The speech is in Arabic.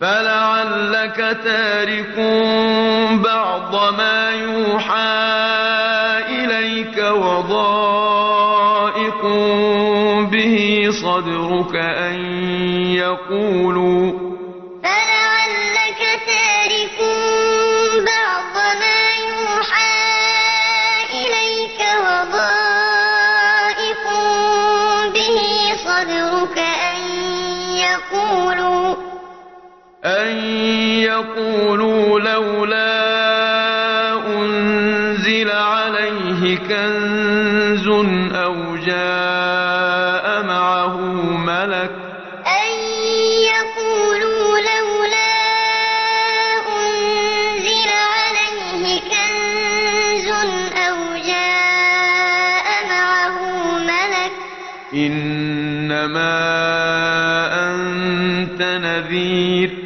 فَلَعَلَّكَ تَارِكٌ بَعْضَ مَا يُوحَىٰ إِلَيْكَ وَضَائِقٌ بِهِ صَدْرُكَ أَن يَقُولُوا لَوْلَا أُنزِلَ عَلَيْهِ كَنزٌ أَوْ جَاءَ مَعَهُ مَلَكٌ ۚ أَن يَقُولُوا لَوْلَا أُنزِلَ عَلَيْهِ كَنزٌ أَوْ جَاءَ مَعَهُ مَلَكٌ ۚ إِنَّمَا أَنتَ نَذِيرٌ ۚ